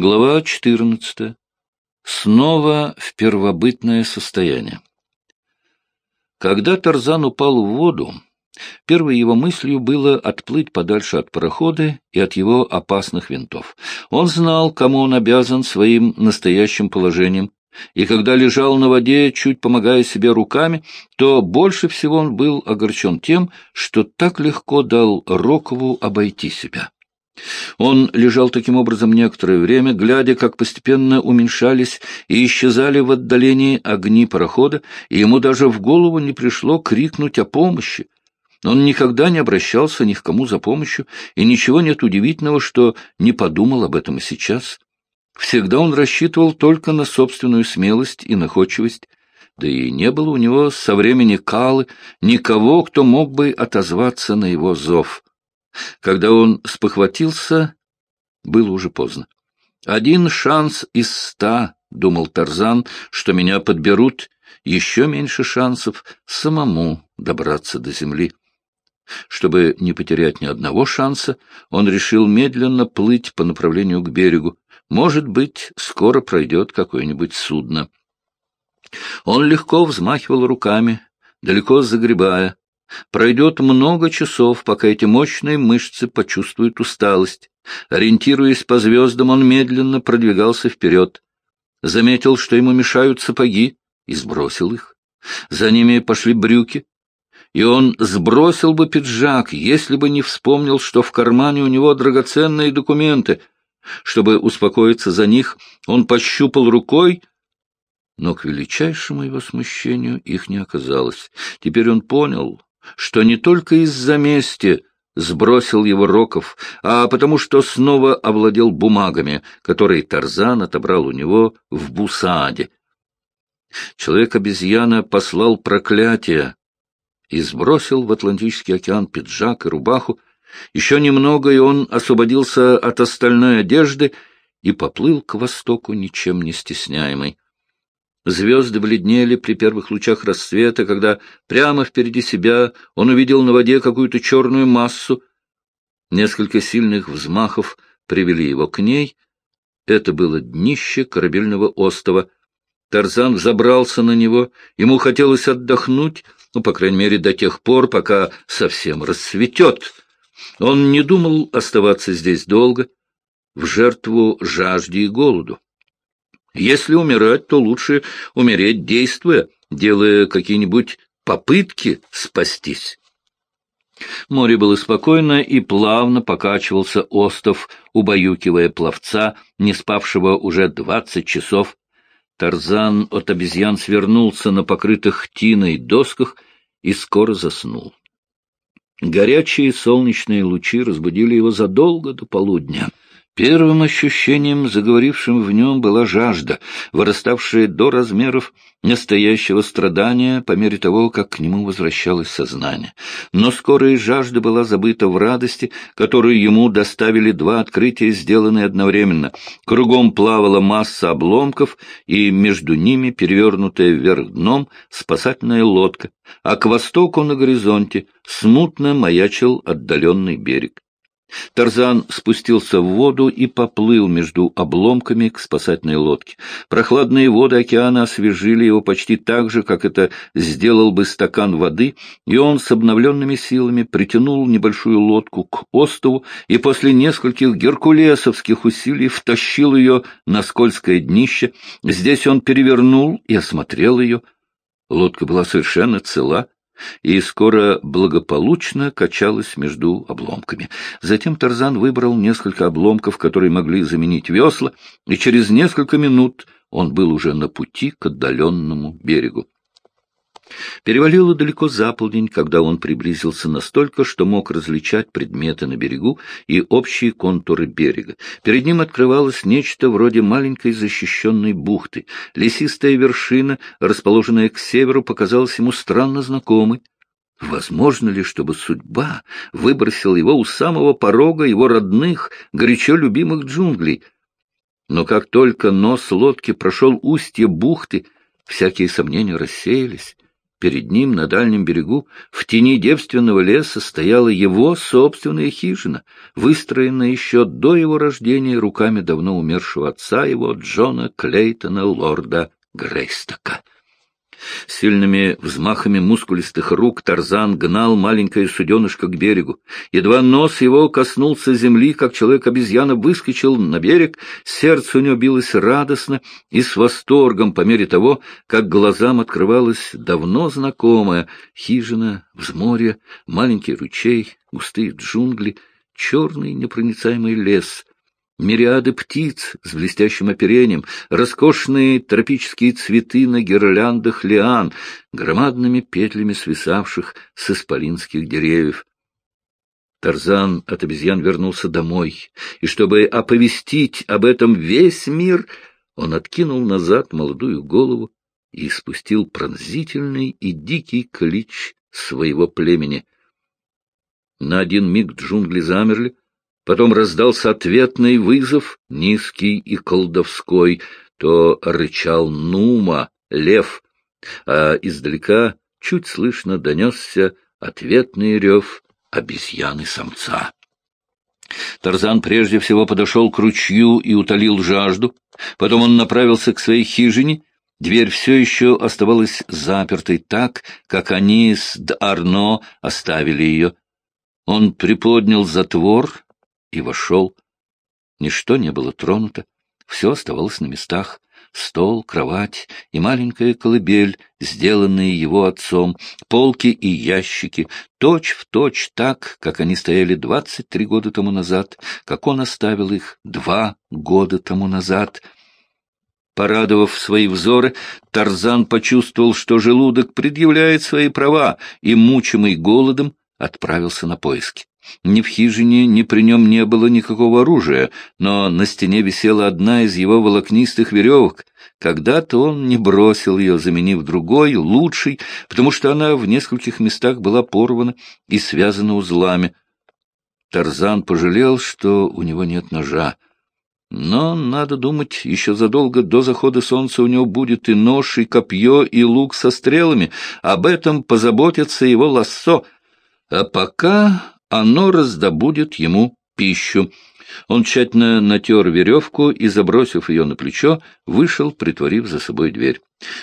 Глава 14. Снова в первобытное состояние. Когда Тарзан упал в воду, первой его мыслью было отплыть подальше от парохода и от его опасных винтов. Он знал, кому он обязан своим настоящим положением, и когда лежал на воде, чуть помогая себе руками, то больше всего он был огорчен тем, что так легко дал Рокову обойти себя. Он лежал таким образом некоторое время, глядя, как постепенно уменьшались и исчезали в отдалении огни парохода, и ему даже в голову не пришло крикнуть о помощи. Он никогда не обращался ни к кому за помощью, и ничего нет удивительного, что не подумал об этом и сейчас. Всегда он рассчитывал только на собственную смелость и находчивость, да и не было у него со времени Калы никого, кто мог бы отозваться на его зов. Когда он спохватился, было уже поздно. «Один шанс из ста», — думал Тарзан, — «что меня подберут, еще меньше шансов самому добраться до земли». Чтобы не потерять ни одного шанса, он решил медленно плыть по направлению к берегу. Может быть, скоро пройдет какое-нибудь судно. Он легко взмахивал руками, далеко загребая, Пройдет много часов, пока эти мощные мышцы почувствуют усталость. Ориентируясь по звездам, он медленно продвигался вперед. Заметил, что ему мешают сапоги, и сбросил их. За ними пошли брюки, и он сбросил бы пиджак, если бы не вспомнил, что в кармане у него драгоценные документы. Чтобы успокоиться за них, он пощупал рукой, но к величайшему его смущению их не оказалось. Теперь он понял, что не только из-за мести сбросил его Роков, а потому что снова овладел бумагами, которые Тарзан отобрал у него в Бусааде. Человек-обезьяна послал проклятие и сбросил в Атлантический океан пиджак и рубаху. Еще немного, и он освободился от остальной одежды и поплыл к востоку, ничем не стесняемый. Звезды бледнели при первых лучах рассвета, когда прямо впереди себя он увидел на воде какую-то черную массу. Несколько сильных взмахов привели его к ней. Это было днище корабельного острова. Тарзан забрался на него. Ему хотелось отдохнуть, ну, по крайней мере, до тех пор, пока совсем рассветет. Он не думал оставаться здесь долго, в жертву жажде и голоду. Если умирать, то лучше умереть действуя, делая какие-нибудь попытки спастись. Море было спокойно, и плавно покачивался остов, убаюкивая пловца, не спавшего уже двадцать часов. Тарзан от обезьян свернулся на покрытых тиной досках и скоро заснул. Горячие солнечные лучи разбудили его задолго до полудня. Первым ощущением, заговорившим в нем, была жажда, выраставшая до размеров настоящего страдания по мере того, как к нему возвращалось сознание. Но скоро и жажда была забыта в радости, которую ему доставили два открытия, сделанные одновременно. Кругом плавала масса обломков, и между ними, перевернутая вверх дном, спасательная лодка, а к востоку на горизонте смутно маячил отдаленный берег. Тарзан спустился в воду и поплыл между обломками к спасательной лодке. Прохладные воды океана освежили его почти так же, как это сделал бы стакан воды, и он с обновленными силами притянул небольшую лодку к острову и после нескольких геркулесовских усилий втащил ее на скользкое днище. Здесь он перевернул и осмотрел ее. Лодка была совершенно цела, и скоро благополучно качалась между обломками. Затем Тарзан выбрал несколько обломков, которые могли заменить весла, и через несколько минут он был уже на пути к отдаленному берегу. Перевалило далеко за полдень, когда он приблизился настолько, что мог различать предметы на берегу и общие контуры берега. Перед ним открывалось нечто вроде маленькой защищенной бухты. Лесистая вершина, расположенная к северу, показалась ему странно знакомой. Возможно ли, чтобы судьба выбросила его у самого порога его родных, горячо любимых джунглей? Но как только нос лодки прошел устье бухты, всякие сомнения рассеялись. Перед ним на дальнем берегу, в тени девственного леса, стояла его собственная хижина, выстроенная еще до его рождения руками давно умершего отца его, Джона Клейтона, лорда Грейстока. Сильными взмахами мускулистых рук Тарзан гнал маленькое суденышко к берегу. Едва нос его коснулся земли, как человек-обезьяна выскочил на берег, сердце у него билось радостно и с восторгом по мере того, как глазам открывалась давно знакомая хижина, взморье, маленький ручей, густые джунгли, черный непроницаемый лес — Мириады птиц с блестящим оперением, роскошные тропические цветы на гирляндах лиан, громадными петлями свисавших с исполинских деревьев. Тарзан от обезьян вернулся домой, и чтобы оповестить об этом весь мир, он откинул назад молодую голову и спустил пронзительный и дикий клич своего племени. На один миг джунгли замерли, Потом раздался ответный вызов, низкий и колдовской. То рычал Нума, лев, а издалека чуть слышно донесся ответный рев обезьяны-самца. Тарзан прежде всего подошел к ручью и утолил жажду. Потом он направился к своей хижине. Дверь все еще оставалась запертой так, как они с Д'Арно оставили ее. Он приподнял затвор и вошел. Ничто не было тронуто, все оставалось на местах. Стол, кровать и маленькая колыбель, сделанные его отцом, полки и ящики, точь в точь так, как они стояли двадцать три года тому назад, как он оставил их два года тому назад — Порадовав свои взоры, Тарзан почувствовал, что желудок предъявляет свои права, и, мучимый голодом, отправился на поиски. Ни в хижине, ни при нем не было никакого оружия, но на стене висела одна из его волокнистых веревок. Когда-то он не бросил ее, заменив другой, лучшей, потому что она в нескольких местах была порвана и связана узлами. Тарзан пожалел, что у него нет ножа. Но, надо думать, еще задолго до захода солнца у него будет и нож, и копье, и лук со стрелами. Об этом позаботится его лассо. А пока оно раздобудет ему пищу. Он тщательно натер веревку и, забросив ее на плечо, вышел, притворив за собой дверь.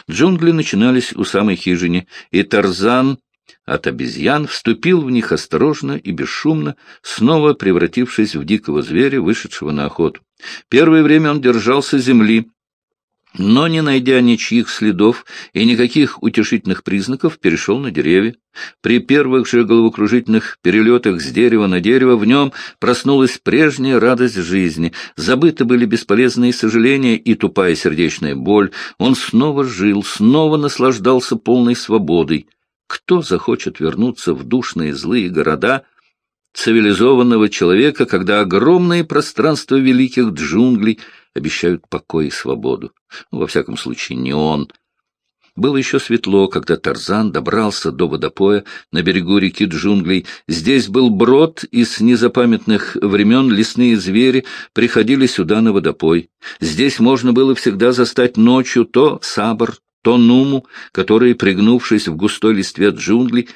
Джунгли начинались у самой хижины, и Тарзан от обезьян вступил в них осторожно и бесшумно, снова превратившись в дикого зверя, вышедшего на охоту. Первое время он держался земли, но, не найдя ничьих следов и никаких утешительных признаков, перешел на деревья. При первых же головокружительных перелетах с дерева на дерево в нем проснулась прежняя радость жизни, забыты были бесполезные сожаления и тупая сердечная боль. Он снова жил, снова наслаждался полной свободой. Кто захочет вернуться в душные злые города цивилизованного человека, когда огромные пространства великих джунглей — обещают покой и свободу. Ну, во всяком случае, не он. Было еще светло, когда Тарзан добрался до водопоя на берегу реки Джунглей. Здесь был брод, и с незапамятных времен лесные звери приходили сюда на водопой. Здесь можно было всегда застать ночью то сабр, то нуму, которые, пригнувшись в густой листве джунглей,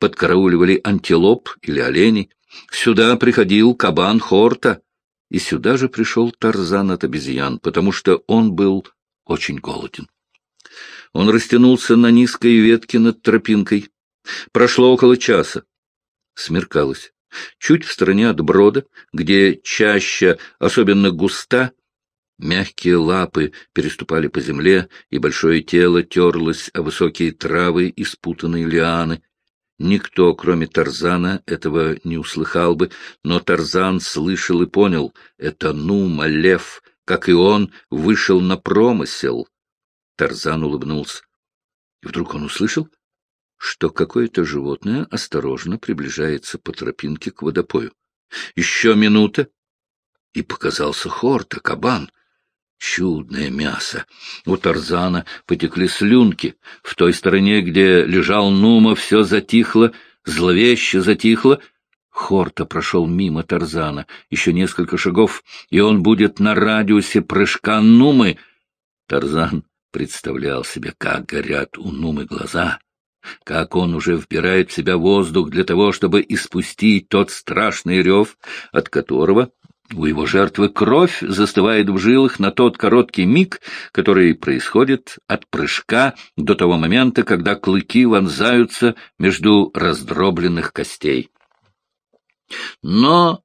подкарауливали антилоп или оленей. Сюда приходил кабан Хорта, и сюда же пришел Тарзан от обезьян, потому что он был очень голоден. Он растянулся на низкой ветке над тропинкой. Прошло около часа. Смеркалось. Чуть в стороне от брода, где чаще, особенно густа, мягкие лапы переступали по земле, и большое тело терлось о высокие травы и спутанные лианы. Никто, кроме Тарзана, этого не услыхал бы, но Тарзан слышал и понял — это Нума, лев, как и он, вышел на промысел. Тарзан улыбнулся. И вдруг он услышал, что какое-то животное осторожно приближается по тропинке к водопою. Еще минута, и показался Хорта, кабан. Чудное мясо! У Тарзана потекли слюнки. В той стороне, где лежал Нума, все затихло, зловеще затихло. Хорта прошел мимо Тарзана. Еще несколько шагов, и он будет на радиусе прыжка Нумы. Тарзан представлял себе, как горят у Нумы глаза. как он уже вбирает в себя воздух для того, чтобы испустить тот страшный рев, от которого у его жертвы кровь застывает в жилах на тот короткий миг, который происходит от прыжка до того момента, когда клыки вонзаются между раздробленных костей. Но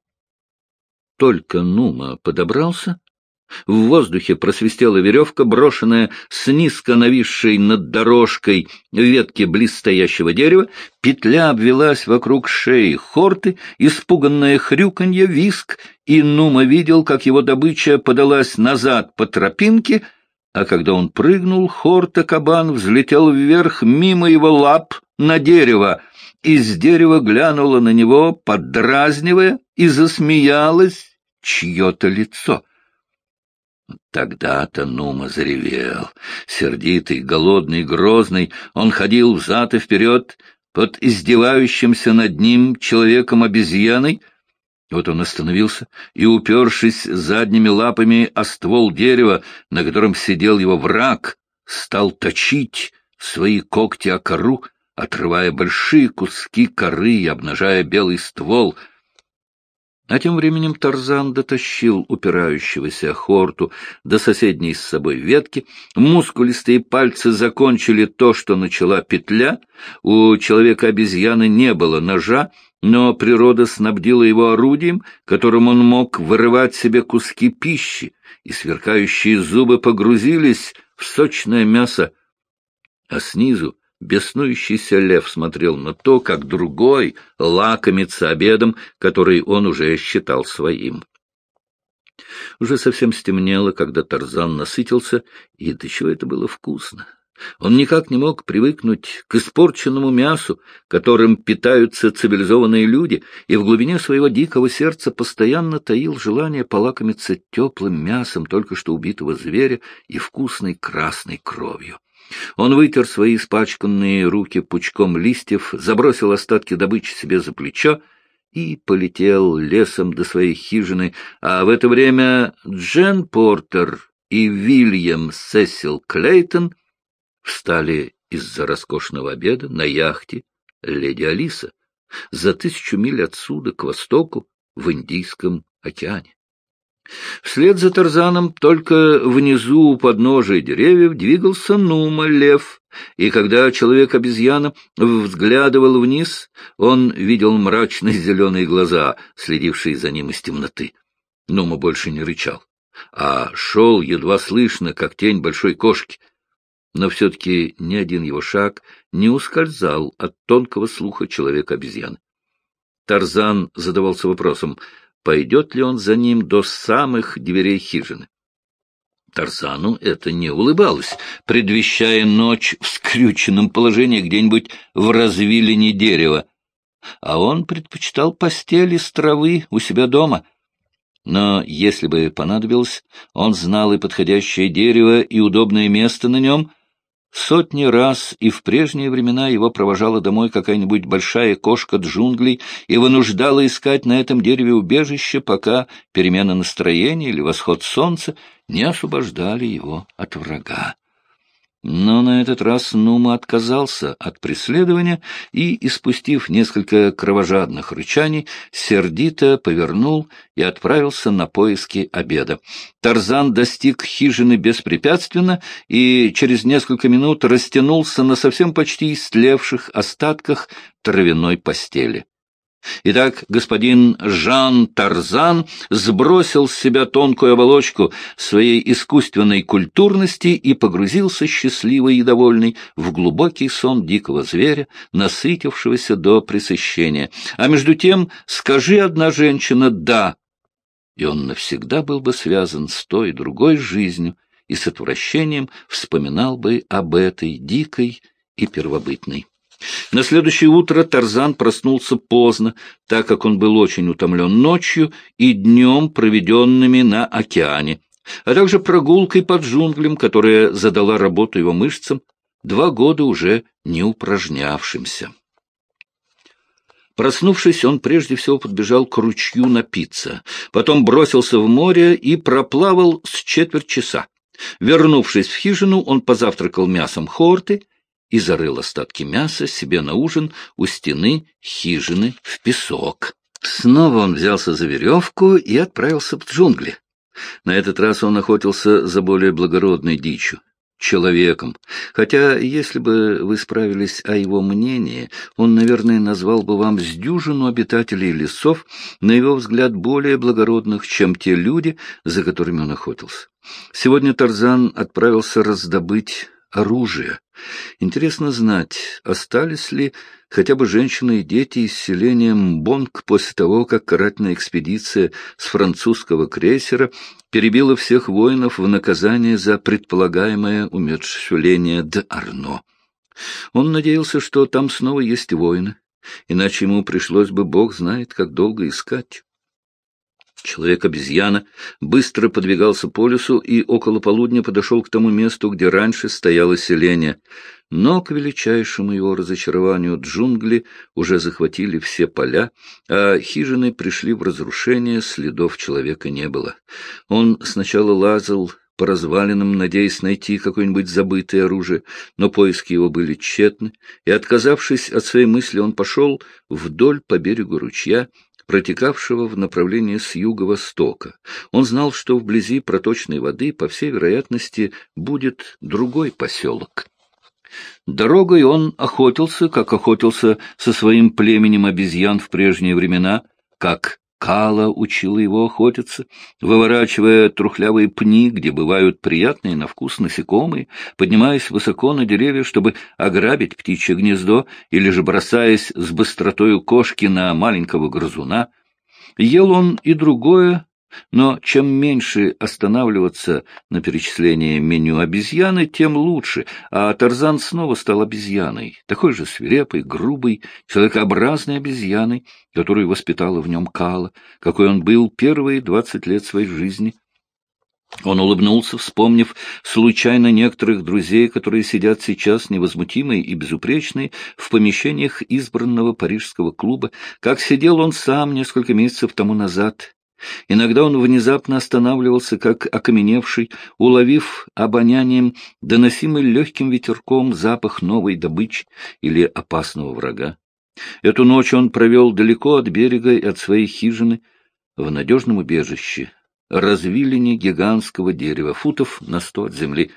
только Нума подобрался, в воздухе просвистела веревка, брошенная с низко нависшей над дорожкой ветки близстоящего дерева. Петля обвелась вокруг шеи хорты, испуганное хрюканье, виск, и Нума видел, как его добыча подалась назад по тропинке, а когда он прыгнул, хорта-кабан взлетел вверх мимо его лап на дерево. Из дерева глянуло на него, подразнивая, и засмеялось чье-то лицо — Тогда-то Нума заревел. Сердитый, голодный, грозный, он ходил взад и вперед под издевающимся над ним человеком-обезьяной. Вот он остановился и, упершись задними лапами о ствол дерева, на котором сидел его враг, стал точить свои когти о кору, отрывая большие куски коры и обнажая белый ствол — а тем временем Тарзан дотащил упирающегося Хорту до соседней с собой ветки, мускулистые пальцы закончили то, что начала петля, у человека-обезьяны не было ножа, но природа снабдила его орудием, которым он мог вырывать себе куски пищи, и сверкающие зубы погрузились в сочное мясо, а снизу Беснующийся лев смотрел на то, как другой лакомится обедом, который он уже считал своим. Уже совсем стемнело, когда Тарзан насытился, и до чего это было вкусно. Он никак не мог привыкнуть к испорченному мясу, которым питаются цивилизованные люди, и в глубине своего дикого сердца постоянно таил желание полакомиться теплым мясом только что убитого зверя и вкусной красной кровью. Он вытер свои испачканные руки пучком листьев, забросил остатки добычи себе за плечо и полетел лесом до своей хижины, а в это время Джен Портер и Вильям Сесил Клейтон встали из-за роскошного обеда на яхте «Леди Алиса» за тысячу миль отсюда, к востоку, в Индийском океане. Вслед за Тарзаном только внизу у подножия деревьев двигался Нума, лев, и когда человек-обезьяна взглядывал вниз, он видел мрачные зеленые глаза, следившие за ним из темноты. Нума больше не рычал, а шел едва слышно, как тень большой кошки. Но все-таки ни один его шаг не ускользал от тонкого слуха человека-обезьяны. Тарзан задавался вопросом — пойдет ли он за ним до самых дверей хижины. Тарзану это не улыбалось, предвещая ночь в скрюченном положении где-нибудь в развилине дерева, а он предпочитал постели с травы у себя дома. Но если бы понадобилось, он знал и подходящее дерево, и удобное место на нем — Сотни раз и в прежние времена его провожала домой какая-нибудь большая кошка джунглей и вынуждала искать на этом дереве убежище, пока перемена настроения или восход солнца не освобождали его от врага. Но на этот раз Нума отказался от преследования и, испустив несколько кровожадных рычаний, сердито повернул и отправился на поиски обеда. Тарзан достиг хижины беспрепятственно и через несколько минут растянулся на совсем почти истлевших остатках травяной постели. Итак, господин Жан Тарзан сбросил с себя тонкую оболочку своей искусственной культурности и погрузился счастливый и довольный в глубокий сон дикого зверя, насытившегося до пресыщения. А между тем, скажи одна женщина «да», и он навсегда был бы связан с той другой жизнью и с отвращением вспоминал бы об этой дикой и первобытной. На следующее утро Тарзан проснулся поздно, так как он был очень утомлен ночью и днем, проведенными на океане, а также прогулкой под джунглям, которая задала работу его мышцам, два года уже не упражнявшимся. Проснувшись, он прежде всего подбежал к ручью напиться, потом бросился в море и проплавал с четверть часа. Вернувшись в хижину, он позавтракал мясом хорты и зарыл остатки мяса себе на ужин у стены хижины в песок. Снова он взялся за веревку и отправился в джунгли. На этот раз он охотился за более благородной дичью человеком. Хотя, если бы вы справились о его мнении, он, наверное, назвал бы вам с дюжину обитателей лесов, на его взгляд, более благородных, чем те люди, за которыми он охотился. Сегодня Тарзан отправился раздобыть оружие. Интересно знать, остались ли хотя бы женщины и дети из селения Мбонг после того, как карательная экспедиция с французского крейсера перебила всех воинов в наказание за предполагаемое умерщвление де Арно. Он надеялся, что там снова есть воины, иначе ему пришлось бы, бог знает, как долго искать. Человек-обезьяна быстро подвигался по лесу и около полудня подошел к тому месту, где раньше стояло селение. Но, к величайшему его разочарованию, джунгли уже захватили все поля, а хижины пришли в разрушение, следов человека не было. Он сначала лазал по развалинам, надеясь найти какое-нибудь забытое оружие, но поиски его были тщетны, и, отказавшись от своей мысли, он пошел вдоль по берегу ручья, протекавшего в направлении с юго-востока. Он знал, что вблизи проточной воды, по всей вероятности, будет другой поселок. Дорогой он охотился, как охотился со своим племенем обезьян в прежние времена, как Кала учила его охотиться, выворачивая трухлявые пни, где бывают приятные на вкус насекомые, поднимаясь высоко на деревья, чтобы ограбить птичье гнездо, или же бросаясь с быстротою кошки на маленького грызуна. Ел он и другое, но чем меньше останавливаться на перечислении меню обезьяны, тем лучше, а Тарзан снова стал обезьяной, такой же свирепой, грубой, человекообразной обезьяной, которую воспитала в нем Кала, какой он был первые двадцать лет своей жизни. Он улыбнулся, вспомнив случайно некоторых друзей, которые сидят сейчас невозмутимые и безупречные в помещениях избранного парижского клуба, как сидел он сам несколько месяцев тому назад, Иногда он внезапно останавливался, как окаменевший, уловив обонянием, доносимый легким ветерком запах новой добычи или опасного врага. Эту ночь он провел далеко от берега и от своей хижины, в надежном убежище, развилине гигантского дерева, футов на сто от земли.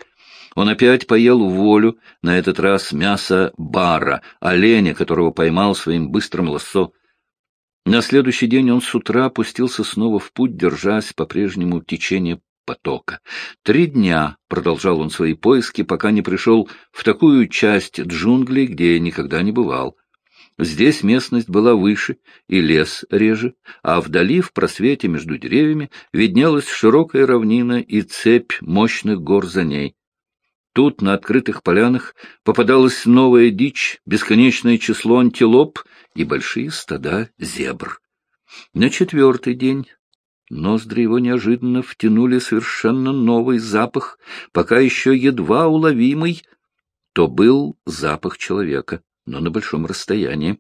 Он опять поел волю, на этот раз мясо бара, оленя, которого поймал своим быстрым лассо. На следующий день он с утра опустился снова в путь, держась по-прежнему течение потока. Три дня продолжал он свои поиски, пока не пришел в такую часть джунглей, где никогда не бывал. Здесь местность была выше и лес реже, а вдали, в просвете между деревьями, виднелась широкая равнина и цепь мощных гор за ней. Тут, на открытых полянах, попадалась новая дичь, бесконечное число антилоп и большие стада зебр. На четвертый день ноздри его неожиданно втянули совершенно новый запах, пока еще едва уловимый, то был запах человека, но на большом расстоянии.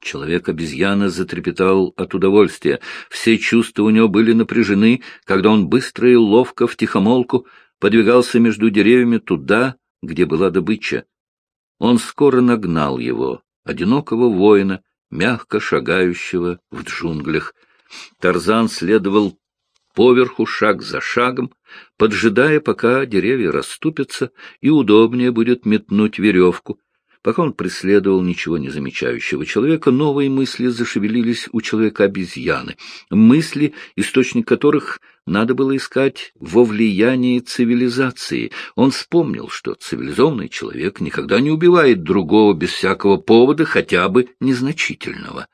Человек-обезьяна затрепетал от удовольствия. Все чувства у него были напряжены, когда он быстро и ловко втихомолку подвигался между деревьями туда, где была добыча. Он скоро нагнал его, одинокого воина, мягко шагающего в джунглях. Тарзан следовал поверху шаг за шагом, поджидая, пока деревья расступятся, и удобнее будет метнуть веревку, Пока он преследовал ничего не замечающего человека, новые мысли зашевелились у человека-обезьяны, мысли, источник которых надо было искать во влиянии цивилизации. Он вспомнил, что цивилизованный человек никогда не убивает другого без всякого повода, хотя бы незначительного.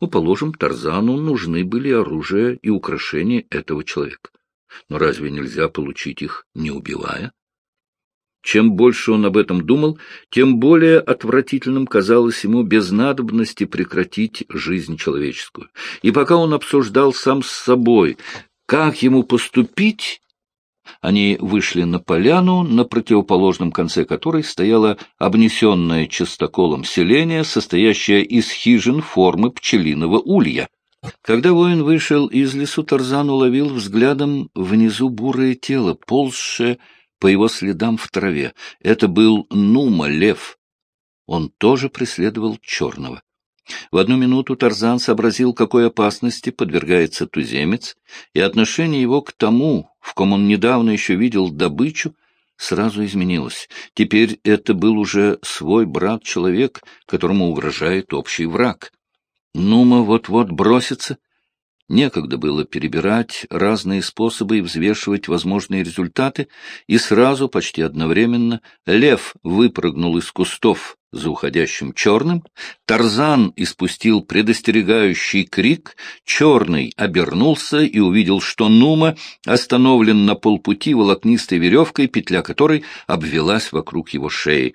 Ну, положим, Тарзану нужны были оружие и украшения этого человека. Но разве нельзя получить их, не убивая? Чем больше он об этом думал, тем более отвратительным казалось ему без надобности прекратить жизнь человеческую. И пока он обсуждал сам с собой, как ему поступить, они вышли на поляну, на противоположном конце которой стояло обнесенное частоколом селение, состоящее из хижин формы пчелиного улья. Когда воин вышел из лесу, Тарзан уловил взглядом внизу бурое тело, ползшее по его следам в траве. Это был Нума, лев. Он тоже преследовал черного. В одну минуту Тарзан сообразил, какой опасности подвергается туземец, и отношение его к тому, в ком он недавно еще видел добычу, сразу изменилось. Теперь это был уже свой брат-человек, которому угрожает общий враг. Нума вот-вот бросится, Некогда было перебирать разные способы и взвешивать возможные результаты, и сразу, почти одновременно, лев выпрыгнул из кустов за уходящим черным, Тарзан испустил предостерегающий крик, черный обернулся и увидел, что Нума остановлен на полпути волокнистой веревкой, петля которой обвелась вокруг его шеи.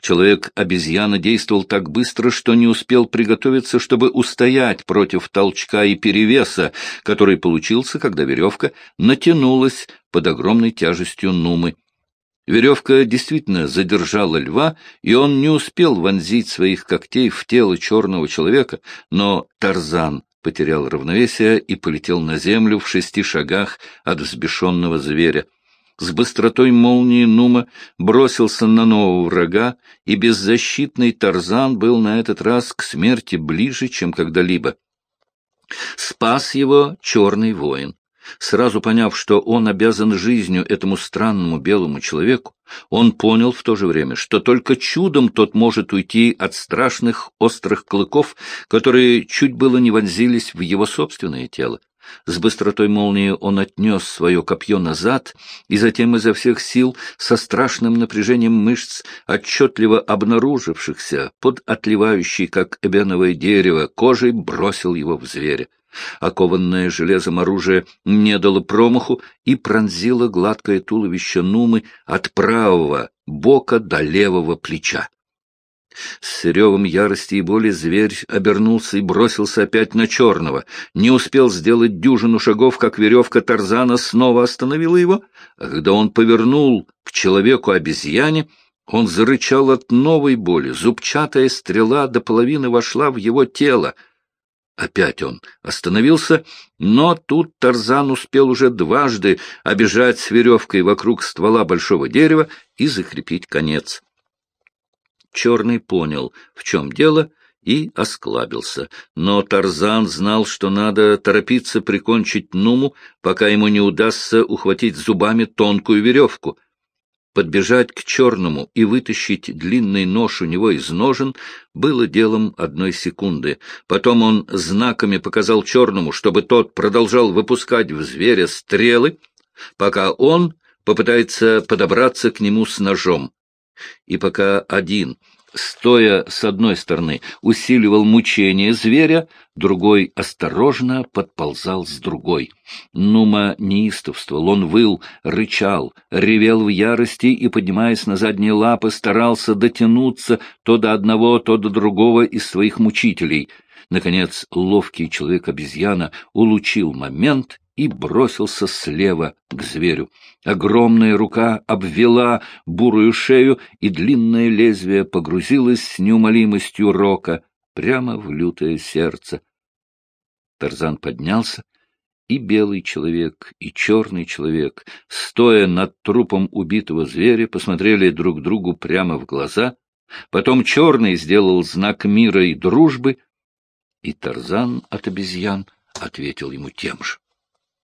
Человек-обезьяна действовал так быстро, что не успел приготовиться, чтобы устоять против толчка и перевеса, который получился, когда веревка натянулась под огромной тяжестью Нумы. Веревка действительно задержала льва, и он не успел вонзить своих когтей в тело черного человека, но Тарзан потерял равновесие и полетел на землю в шести шагах от взбешенного зверя с быстротой молнии Нума бросился на нового врага, и беззащитный Тарзан был на этот раз к смерти ближе, чем когда-либо. Спас его черный воин. Сразу поняв, что он обязан жизнью этому странному белому человеку, он понял в то же время, что только чудом тот может уйти от страшных острых клыков, которые чуть было не вонзились в его собственное тело. С быстротой молнии он отнес свое копье назад и затем изо всех сил, со страшным напряжением мышц, отчетливо обнаружившихся под отливающей, как эбеновое дерево, кожей, бросил его в зверя. Окованное железом оружие не дало промаху и пронзило гладкое туловище Нумы от правого бока до левого плеча. С ревом ярости и боли зверь обернулся и бросился опять на черного. Не успел сделать дюжину шагов, как веревка Тарзана снова остановила его, а когда он повернул к человеку-обезьяне, он зарычал от новой боли. Зубчатая стрела до половины вошла в его тело. Опять он остановился, но тут Тарзан успел уже дважды обижать с веревкой вокруг ствола большого дерева и закрепить конец. Черный понял, в чем дело, и осклабился. Но Тарзан знал, что надо торопиться прикончить Нуму, пока ему не удастся ухватить зубами тонкую веревку. Подбежать к черному и вытащить длинный нож у него из ножен было делом одной секунды. Потом он знаками показал черному, чтобы тот продолжал выпускать в зверя стрелы, пока он попытается подобраться к нему с ножом. И пока один, стоя с одной стороны, усиливал мучение зверя, другой осторожно подползал с другой. Нума неистовствовал, он выл, рычал, ревел в ярости и, поднимаясь на задние лапы, старался дотянуться то до одного, то до другого из своих мучителей. Наконец, ловкий человек-обезьяна улучил момент и бросился слева к зверю. Огромная рука обвела бурую шею, и длинное лезвие погрузилось с неумолимостью рока прямо в лютое сердце. Тарзан поднялся, и белый человек, и черный человек, стоя над трупом убитого зверя, посмотрели друг другу прямо в глаза. Потом черный сделал знак мира и дружбы, и Тарзан от обезьян ответил ему тем же.